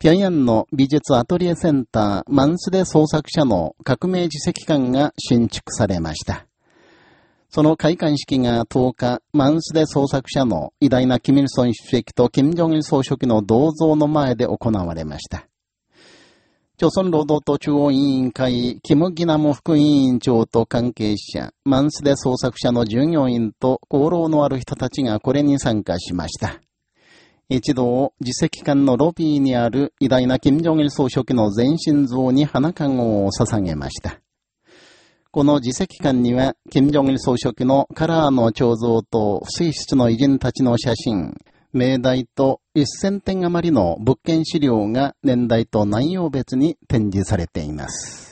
平壌の美術アトリエセンターマンスデ創作者の革命自責館が新築されました。その開館式が10日、マンスデ創作者の偉大なキミルソン主席とキム・ジョンイル総書記の銅像の前で行われました。朝鮮労働党中央委員会、キム・ギナム副委員長と関係者、マンスデ創作者の従業員と功労のある人たちがこれに参加しました。一度、自責館のロビーにある偉大な金正日総書記の全身像に花籠を捧げました。この自責館には、金正日総書記のカラーの彫像と不正室の偉人たちの写真、命題と1000点余りの物件資料が年代と内容別に展示されています。